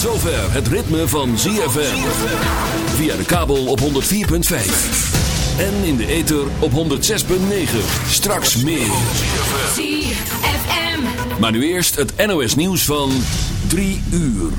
het ritme van ZFM. Via de kabel op 104.5. En in de ether op 106.9. Straks meer. ZFM. Maar nu eerst het NOS nieuws van 3 uur.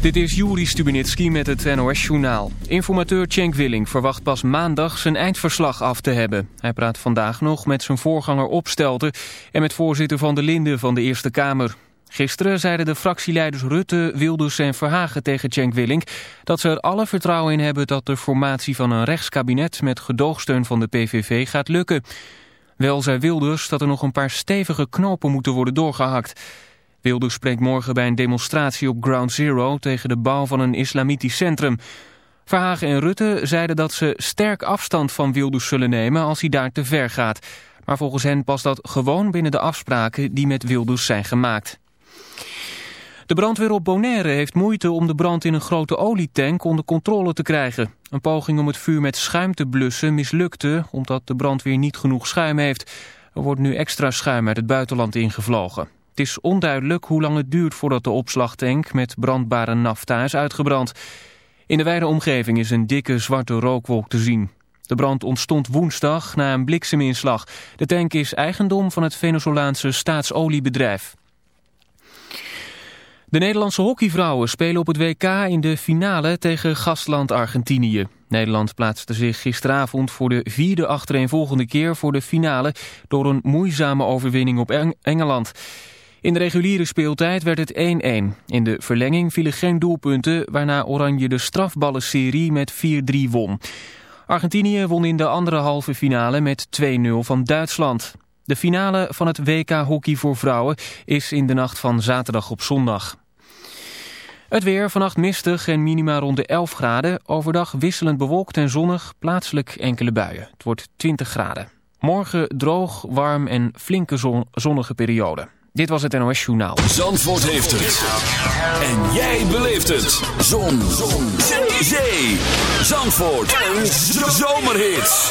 Dit is Juri Stubenitski met het NOS-journaal. Informateur Cenk Willing verwacht pas maandag zijn eindverslag af te hebben. Hij praat vandaag nog met zijn voorganger Opstelten... en met voorzitter Van der Linden van de Eerste Kamer. Gisteren zeiden de fractieleiders Rutte, Wilders en Verhagen tegen Cenk Willing... dat ze er alle vertrouwen in hebben dat de formatie van een rechtskabinet... met gedoogsteun van de PVV gaat lukken. Wel zei Wilders dat er nog een paar stevige knopen moeten worden doorgehakt... Wilders spreekt morgen bij een demonstratie op Ground Zero tegen de bouw van een islamitisch centrum. Verhagen en Rutte zeiden dat ze sterk afstand van Wilders zullen nemen als hij daar te ver gaat. Maar volgens hen past dat gewoon binnen de afspraken die met Wilders zijn gemaakt. De brandweer op Bonaire heeft moeite om de brand in een grote olietank onder controle te krijgen. Een poging om het vuur met schuim te blussen mislukte omdat de brandweer niet genoeg schuim heeft. Er wordt nu extra schuim uit het buitenland ingevlogen. Het is onduidelijk hoe lang het duurt voordat de opslagtank met brandbare nafta is uitgebrand. In de wijde omgeving is een dikke zwarte rookwolk te zien. De brand ontstond woensdag na een blikseminslag. De tank is eigendom van het Venezolaanse staatsoliebedrijf. De Nederlandse hockeyvrouwen spelen op het WK in de finale tegen gastland Argentinië. Nederland plaatste zich gisteravond voor de vierde achtereenvolgende keer voor de finale... door een moeizame overwinning op Eng Engeland. In de reguliere speeltijd werd het 1-1. In de verlenging vielen geen doelpunten, waarna Oranje de strafballenserie met 4-3 won. Argentinië won in de andere halve finale met 2-0 van Duitsland. De finale van het WK Hockey voor vrouwen is in de nacht van zaterdag op zondag. Het weer vannacht mistig en minima rond de 11 graden. Overdag wisselend bewolkt en zonnig, plaatselijk enkele buien. Het wordt 20 graden. Morgen droog, warm en flinke zon zonnige periode. Dit was het NOS Journaal. Zandvoort heeft het. En jij beleeft het. Zon. Zon. Zee. Zee. Zandvoort. Een zomerhit.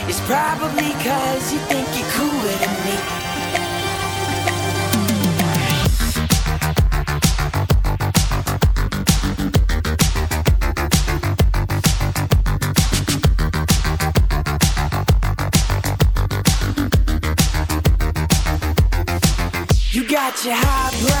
it's probably cause you think you're cooler than me. You got your highbrow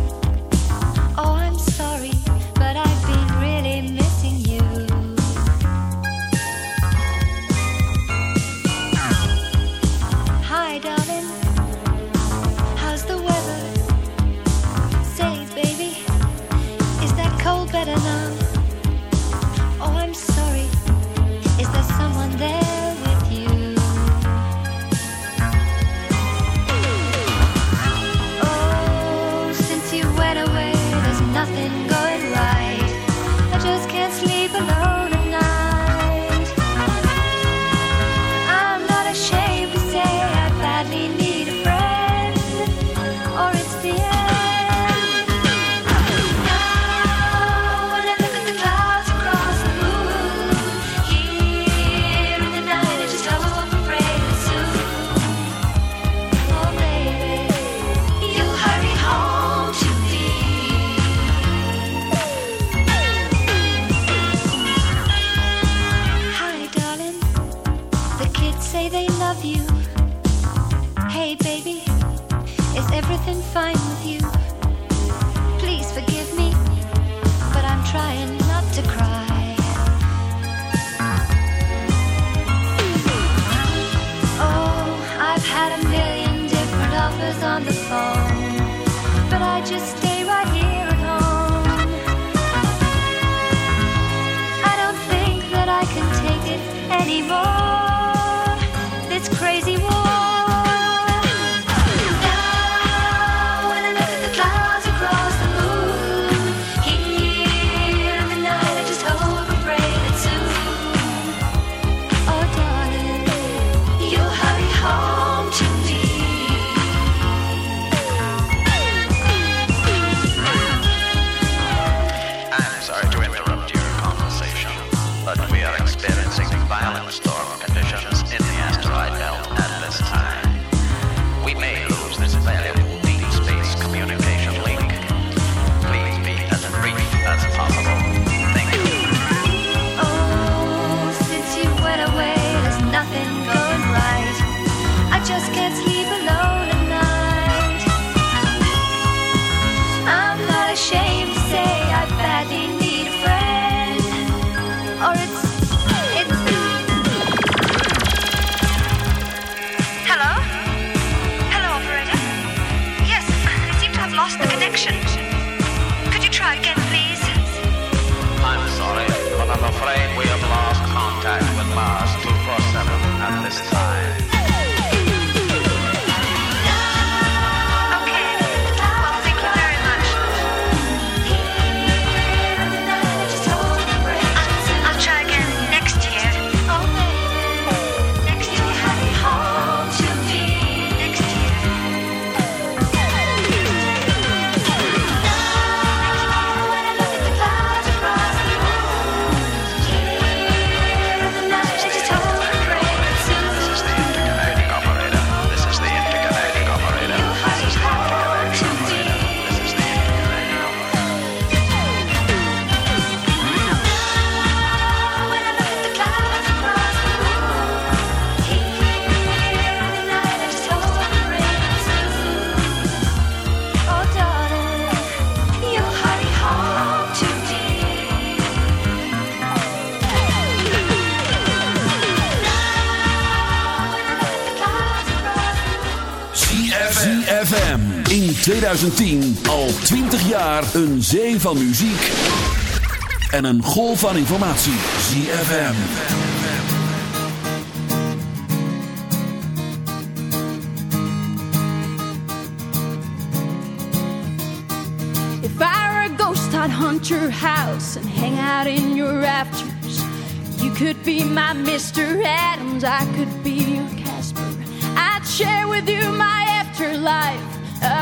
2010 al 20 jaar een zee van muziek en een golf van informatie. ZFM. If I were a ghost, I'd hunt your house and hang out in your rafters. You could be my Mr. Adams, I could be your Casper. I'd share with you my afterlife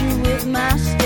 you with my step.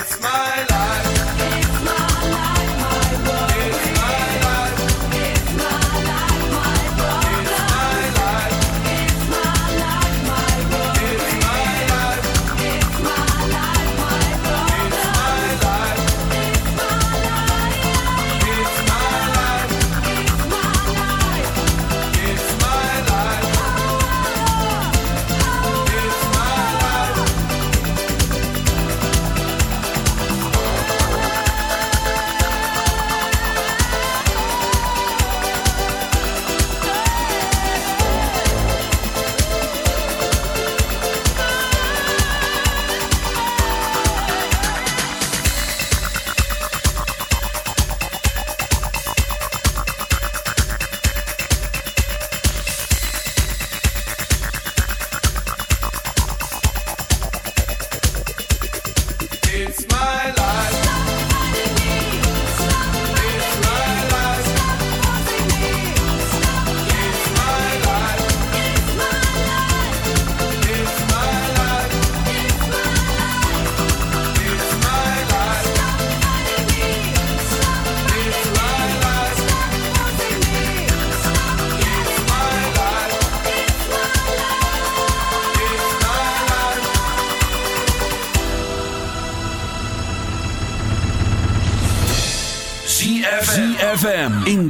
It's my life.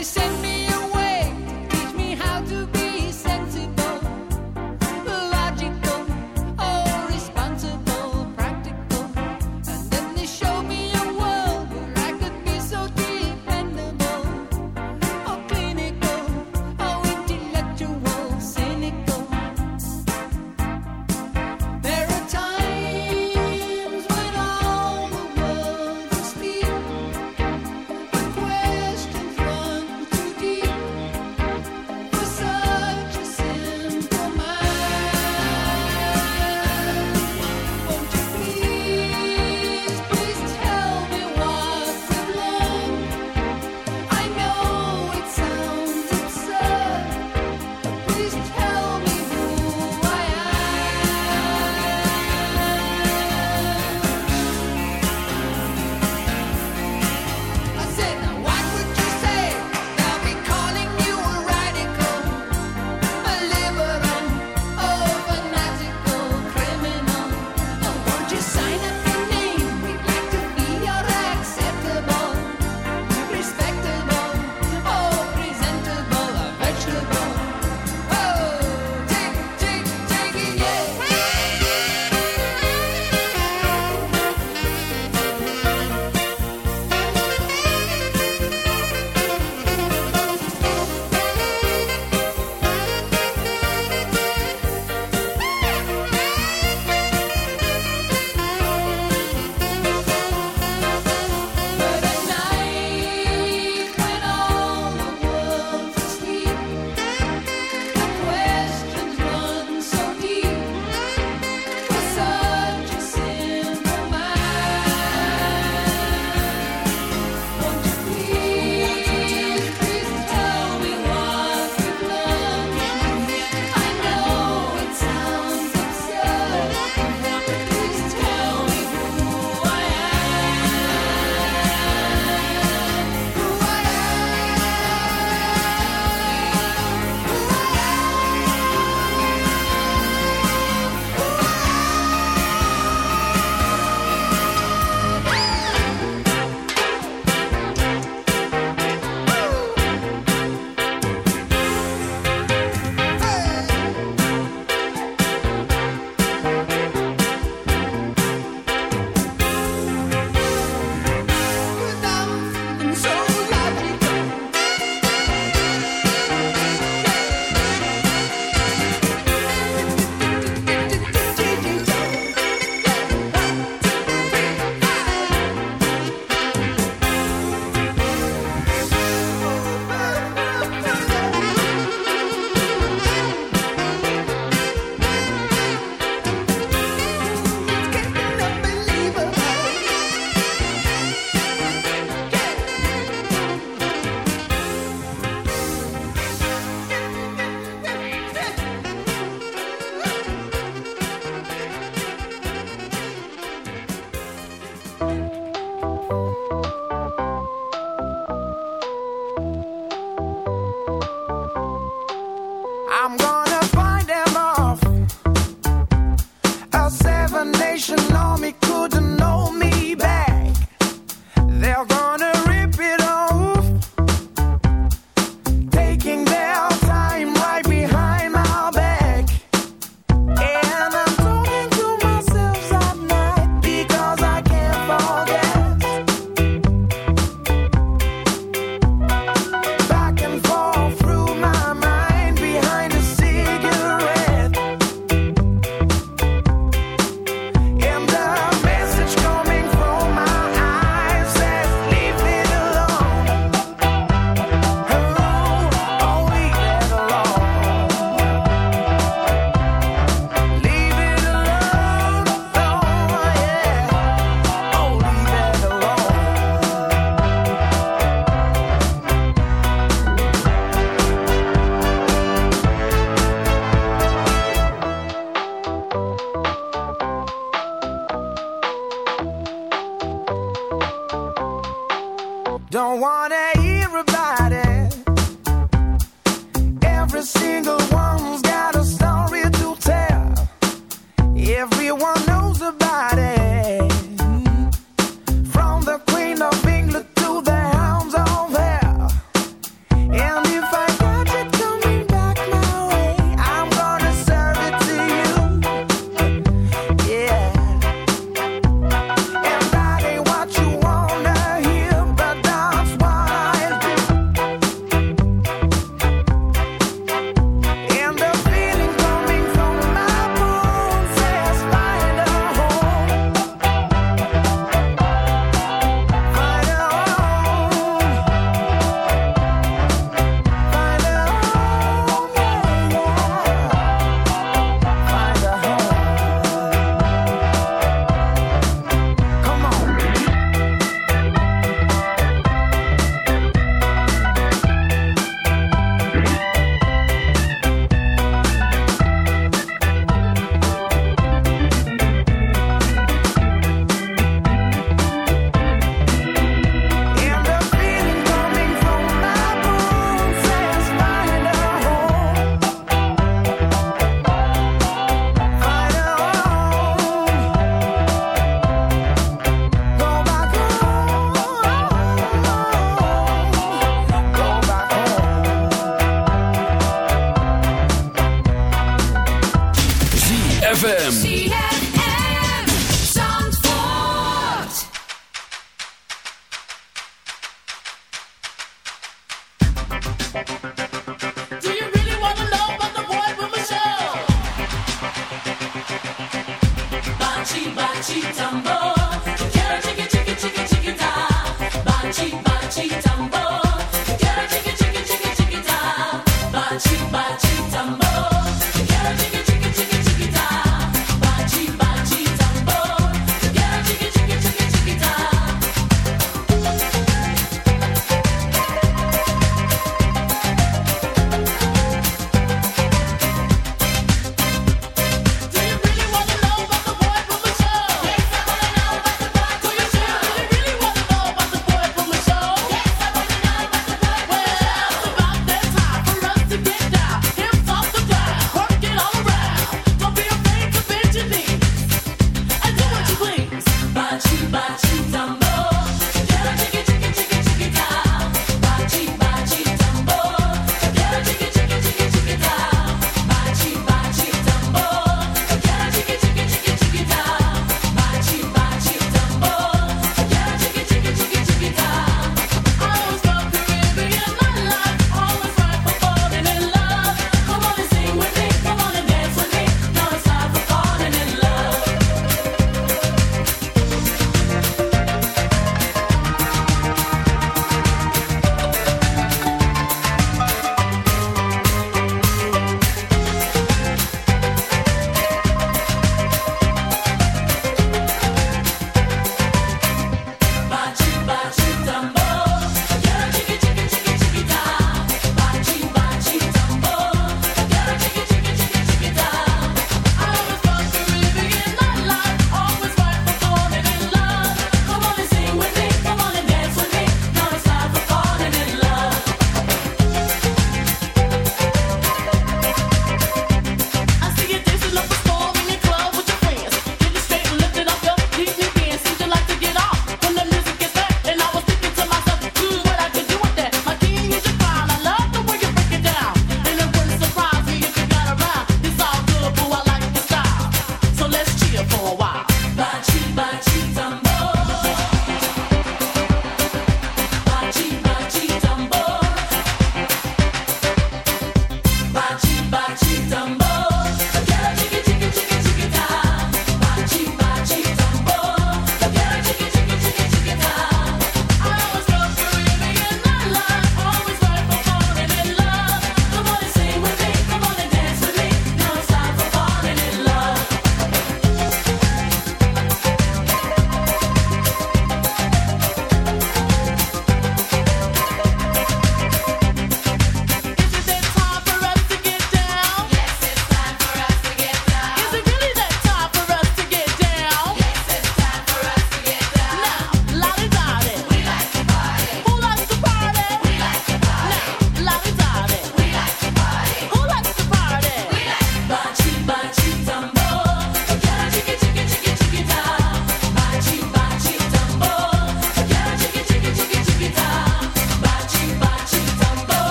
presente.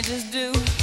I just do.